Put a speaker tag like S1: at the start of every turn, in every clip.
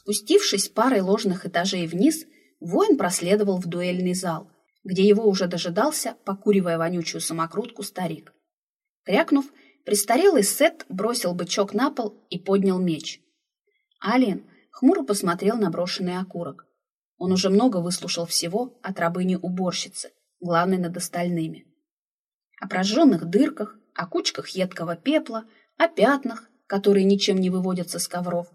S1: Спустившись парой ложных этажей вниз, воин проследовал в дуэльный зал, где его уже дожидался, покуривая вонючую самокрутку, старик. Крякнув, престарелый Сет бросил бычок на пол и поднял меч. Алиен хмуро посмотрел на брошенный окурок. Он уже много выслушал всего от рабыни-уборщицы, главной над остальными. О прожженных дырках, о кучках едкого пепла, о пятнах, которые ничем не выводятся с ковров.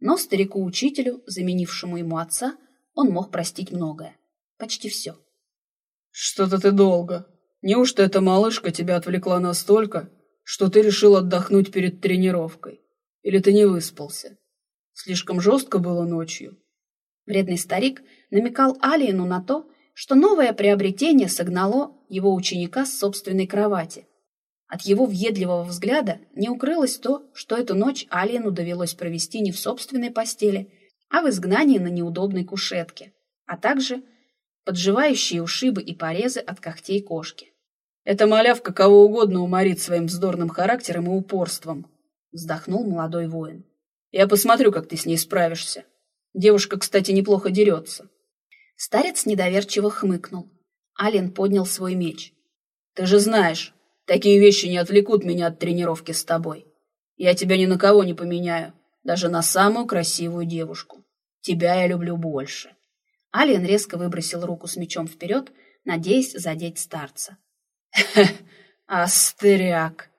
S1: Но старику-учителю, заменившему ему отца, он мог простить многое. Почти все.
S2: «Что-то ты долго. Неужто эта малышка тебя отвлекла настолько, что ты решил отдохнуть перед тренировкой? Или ты не выспался? Слишком жестко было ночью?»
S1: Вредный старик намекал Алиену на то, что новое приобретение согнало его ученика с собственной кровати. От его въедливого взгляда не укрылось то, что эту ночь Алиену довелось провести не в собственной постели, а в изгнании на неудобной кушетке, а также подживающие ушибы и порезы от когтей кошки.
S2: «Эта малявка кого угодно уморит своим вздорным характером и упорством», вздохнул молодой воин. «Я посмотрю, как ты с ней справишься». Девушка, кстати, неплохо дерется.
S1: Старец недоверчиво хмыкнул. Ален поднял свой меч.
S2: Ты же знаешь, такие вещи не отвлекут меня от тренировки с тобой. Я тебя ни на кого не поменяю, даже на самую красивую девушку. Тебя я люблю больше.
S1: Ален резко выбросил руку с мечом вперед, надеясь задеть старца.
S2: Астеряк.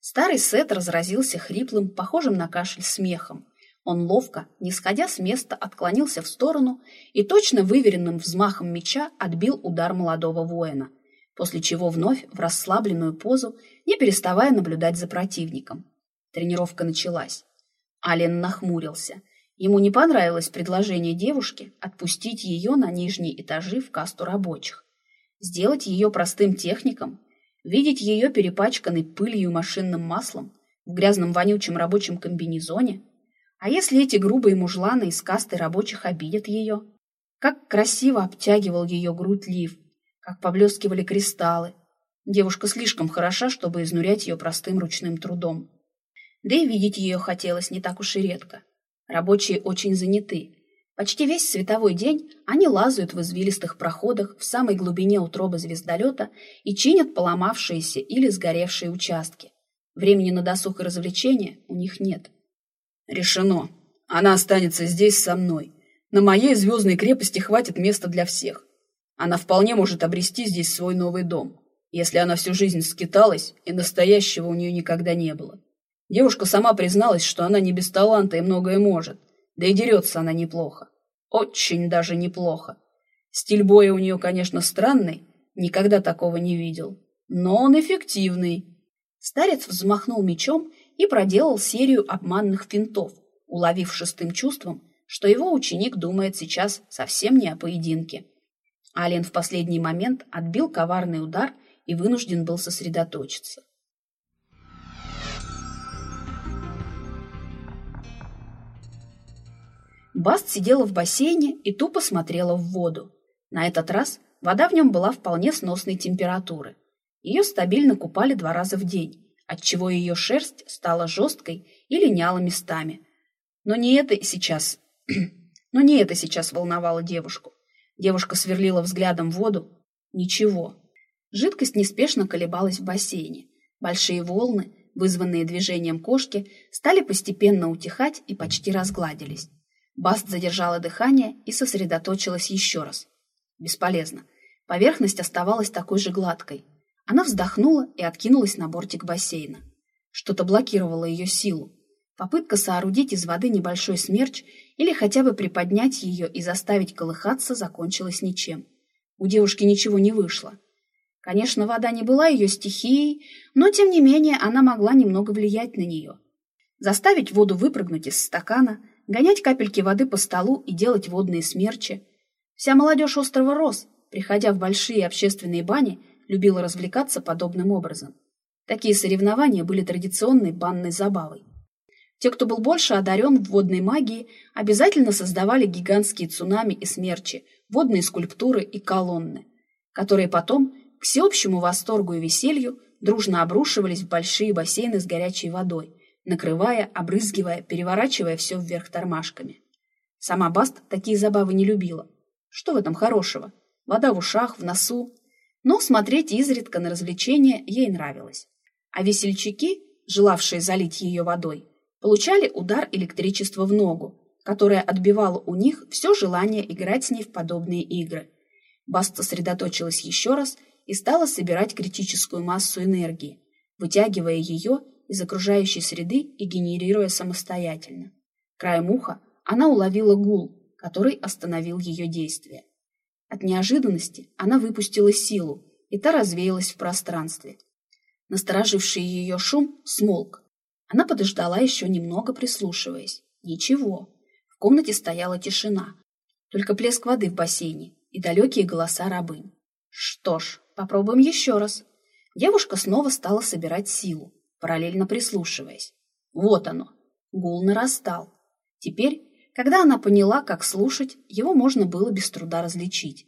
S1: Старый Сет разразился хриплым, похожим на кашель смехом, он ловко, не сходя с места, отклонился в сторону и точно выверенным взмахом меча отбил удар молодого воина, после чего вновь в расслабленную позу, не переставая наблюдать за противником. Тренировка началась. Ален нахмурился. Ему не понравилось предложение девушки отпустить ее на нижние этажи в касту рабочих. Сделать ее простым техником, видеть ее перепачканной пылью и машинным маслом в грязном вонючем рабочем комбинезоне – а если эти грубые мужланы из касты рабочих обидят ее? Как красиво обтягивал ее грудь лиф, как поблескивали кристаллы. Девушка слишком хороша, чтобы изнурять ее простым ручным трудом. Да и видеть ее хотелось не так уж и редко. Рабочие очень заняты. Почти весь световой день они лазают в извилистых проходах в самой глубине утробы звездолета и чинят поломавшиеся или сгоревшие участки. Времени на досуг и развлечения у них нет.
S2: Решено. Она останется здесь со мной. На моей звездной крепости хватит места для всех. Она вполне может обрести здесь свой новый дом, если она всю жизнь скиталась и настоящего у нее никогда не было. Девушка сама призналась, что она не без таланта и многое может, да и дерется она неплохо. Очень даже неплохо. Стиль боя у нее, конечно, странный, никогда такого не видел, но он эффективный.
S1: Старец взмахнул мечом и проделал серию обманных финтов, уловив шестым чувством, что его ученик думает сейчас совсем не о поединке. Ален в последний момент отбил коварный удар и вынужден был сосредоточиться. Баст сидела в бассейне и тупо смотрела в воду. На этот раз вода в нем была вполне сносной температуры. Ее стабильно купали два раза в день, отчего ее шерсть стала жесткой и линяла местами. Но не это сейчас... Но не это сейчас волновало девушку. Девушка сверлила взглядом воду. Ничего. Жидкость неспешно колебалась в бассейне. Большие волны, вызванные движением кошки, стали постепенно утихать и почти разгладились. Баст задержала дыхание и сосредоточилась еще раз. Бесполезно. Поверхность оставалась такой же гладкой, она вздохнула и откинулась на бортик бассейна. Что-то блокировало ее силу. Попытка соорудить из воды небольшой смерч или хотя бы приподнять ее и заставить колыхаться закончилась ничем. У девушки ничего не вышло. Конечно, вода не была ее стихией, но, тем не менее, она могла немного влиять на нее. Заставить воду выпрыгнуть из стакана, гонять капельки воды по столу и делать водные смерчи. Вся молодежь острова рос, приходя в большие общественные бани, любила развлекаться подобным образом. Такие соревнования были традиционной банной забавой. Те, кто был больше одарен в водной магии, обязательно создавали гигантские цунами и смерчи, водные скульптуры и колонны, которые потом, к всеобщему восторгу и веселью, дружно обрушивались в большие бассейны с горячей водой, накрывая, обрызгивая, переворачивая все вверх тормашками. Сама Баст такие забавы не любила. Что в этом хорошего? Вода в ушах, в носу. Но смотреть изредка на развлечения ей нравилось. А весельчаки, желавшие залить ее водой, получали удар электричества в ногу, которое отбивало у них все желание играть с ней в подобные игры. Баст сосредоточилась еще раз и стала собирать критическую массу энергии, вытягивая ее из окружающей среды и генерируя самостоятельно. Краем уха она уловила гул, который остановил ее действие. От неожиданности она выпустила силу, и та развеялась в пространстве. Настороживший ее шум смолк. Она подождала еще немного, прислушиваясь. Ничего. В комнате стояла тишина. Только плеск воды в бассейне и далекие голоса рабынь. Что ж, попробуем еще раз. Девушка снова стала собирать силу, параллельно прислушиваясь. Вот оно. Гул нарастал. Теперь, когда она поняла, как слушать, его можно было без труда различить.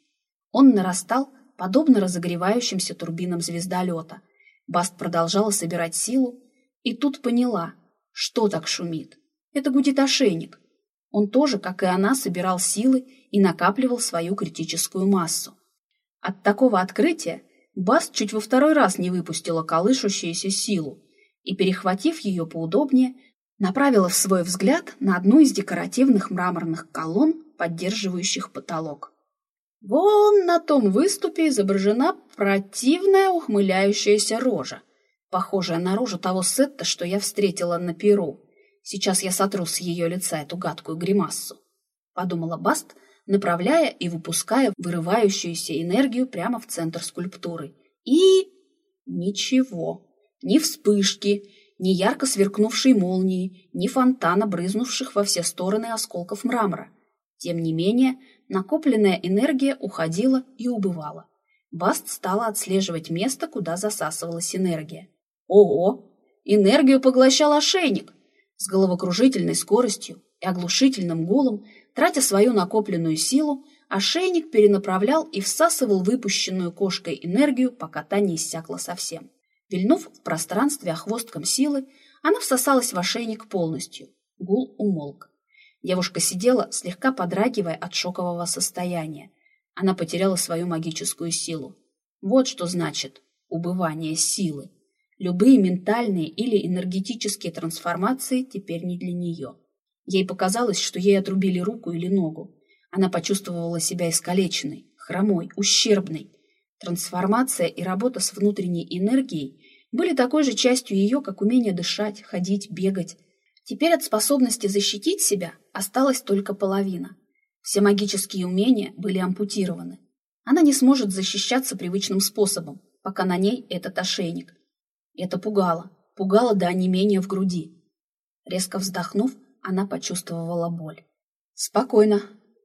S1: Он нарастал, подобно разогревающимся турбинам звездолета. Баст продолжала собирать силу, и тут поняла, что так шумит. Это гудит ошейник. Он тоже, как и она, собирал силы и накапливал свою критическую массу. От такого открытия Баст чуть во второй раз не выпустила колышущуюся силу и, перехватив ее поудобнее, направила в свой взгляд на одну из декоративных мраморных колонн, поддерживающих потолок. Вон на том выступе изображена противная ухмыляющаяся рожа, похожая на рожу того Сетта, что я встретила на Перу. Сейчас я сотру с ее лица эту гадкую гримассу, подумала Баст, направляя и выпуская вырывающуюся энергию прямо в центр скульптуры. И ничего, ни вспышки, ни ярко сверкнувшей молнии, ни фонтана, брызнувших во все стороны осколков мрамора. Тем не менее, накопленная энергия уходила и убывала. Баст стала отслеживать место, куда засасывалась энергия. Ого! Энергию поглощал ошейник! С головокружительной скоростью и оглушительным гулом, тратя свою накопленную силу, ошейник перенаправлял и всасывал выпущенную кошкой энергию, пока та не иссякла совсем. Вильнув в пространстве охвостком силы, она всосалась в ошейник полностью. Гул умолк. Девушка сидела, слегка подрагивая от шокового состояния. Она потеряла свою магическую силу. Вот что значит убывание силы. Любые ментальные или энергетические трансформации теперь не для нее. Ей показалось, что ей отрубили руку или ногу. Она почувствовала себя искалеченной, хромой, ущербной. Трансформация и работа с внутренней энергией были такой же частью ее, как умение дышать, ходить, бегать. Теперь от способности защитить себя осталась только половина. Все магические умения были ампутированы. Она не сможет защищаться привычным способом, пока на ней этот ошейник. Это пугало, пугало до онемения в груди. Резко вздохнув, она почувствовала боль. «Спокойно,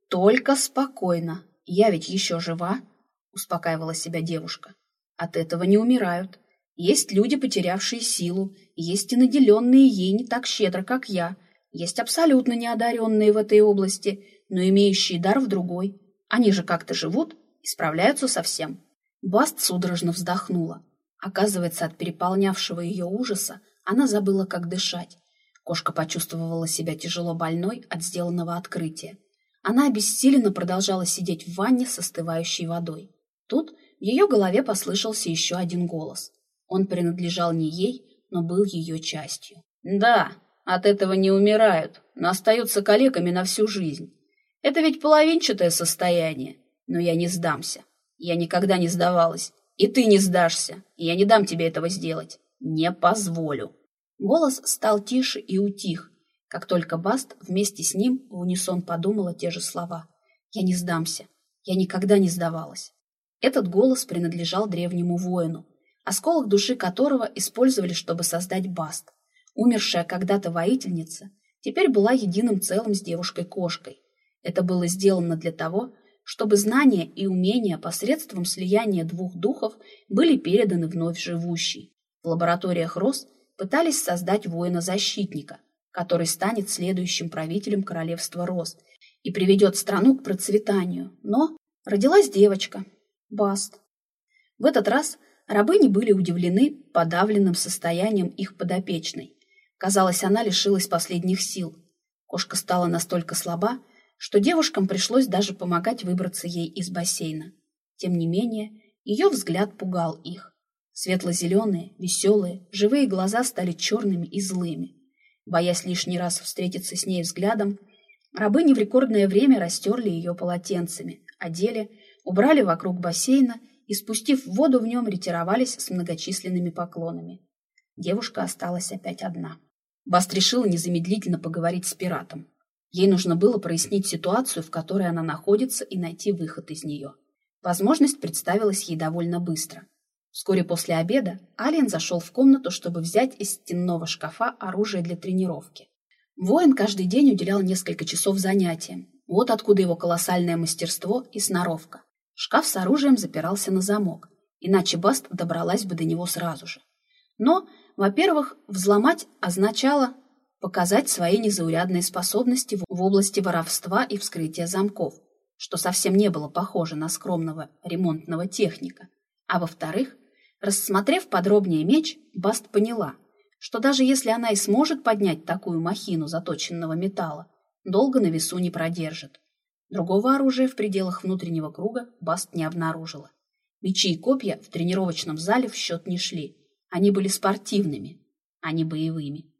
S1: только спокойно. Я ведь еще жива», — успокаивала себя девушка. «От этого не умирают. Есть люди, потерявшие силу, есть и наделенные ей не так щедро, как я, есть абсолютно неодаренные в этой области, но имеющие дар в другой. Они же как-то живут и справляются со всем». Баст судорожно вздохнула. Оказывается, от переполнявшего ее ужаса она забыла, как дышать. Кошка почувствовала себя тяжело больной от сделанного открытия. Она обессиленно продолжала сидеть в ванне с остывающей водой. Тут в ее голове послышался еще один голос. Он принадлежал не ей, но был ее частью. «Да, от этого не умирают, но остаются калеками на всю жизнь. Это ведь половинчатое состояние, но я не сдамся. Я никогда не сдавалась. И ты не сдашься, я не дам тебе этого сделать. Не позволю. Голос стал тише и утих, как только Баст вместе с ним в унисон подумала те же слова. «Я не сдамся. Я никогда не сдавалась». Этот голос принадлежал древнему воину, осколок души которого использовали, чтобы создать Баст. Умершая когда-то воительница теперь была единым целым с девушкой-кошкой. Это было сделано для того, чтобы знания и умения посредством слияния двух духов были переданы вновь живущей. В лабораториях РОС пытались создать воина-защитника, который станет следующим правителем королевства Рос и приведет страну к процветанию. Но родилась девочка, Баст. В этот раз рабыни были удивлены подавленным состоянием их подопечной. Казалось, она лишилась последних сил. Кошка стала настолько слаба, что девушкам пришлось даже помогать выбраться ей из бассейна. Тем не менее, ее взгляд пугал их. Светло-зеленые, веселые, живые глаза стали черными и злыми. Боясь лишний раз встретиться с ней взглядом, рабыни в рекордное время растерли ее полотенцами, одели, убрали вокруг бассейна и, спустив воду в нем, ретировались с многочисленными поклонами. Девушка осталась опять одна. Баст решила незамедлительно поговорить с пиратом. Ей нужно было прояснить ситуацию, в которой она находится, и найти выход из нее. Возможность представилась ей довольно быстро. Вскоре после обеда Алиен зашел в комнату, чтобы взять из стенного шкафа оружие для тренировки. Воин каждый день уделял несколько часов занятиям. Вот откуда его колоссальное мастерство и сноровка. Шкаф с оружием запирался на замок, иначе Баст добралась бы до него сразу же. Но, во-первых, взломать означало показать свои незаурядные способности в области воровства и вскрытия замков, что совсем не было похоже на скромного ремонтного техника. А во-вторых, рассмотрев подробнее меч, Баст поняла, что даже если она и сможет поднять такую махину заточенного металла, долго на весу не продержит. Другого оружия в пределах внутреннего круга Баст не обнаружила. Мечи и копья в тренировочном зале в счет не шли. Они были спортивными, а не боевыми.